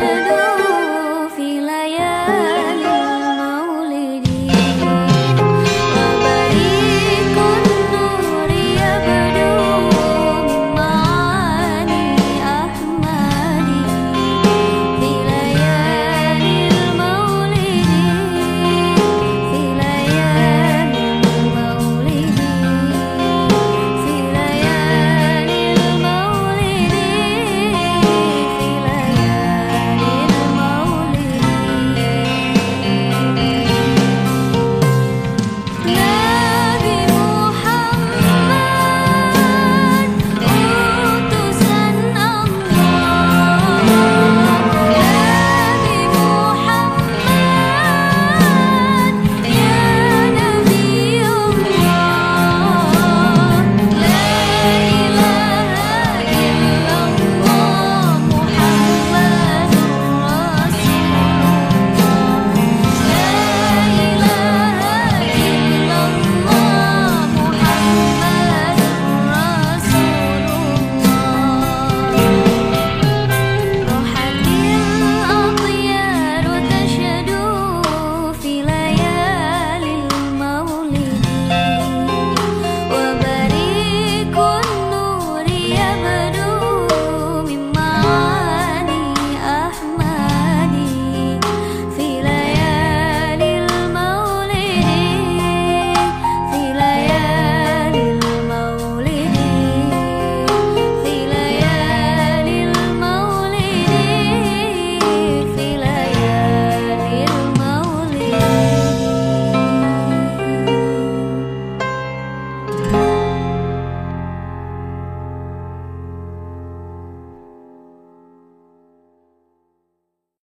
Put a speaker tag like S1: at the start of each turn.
S1: tender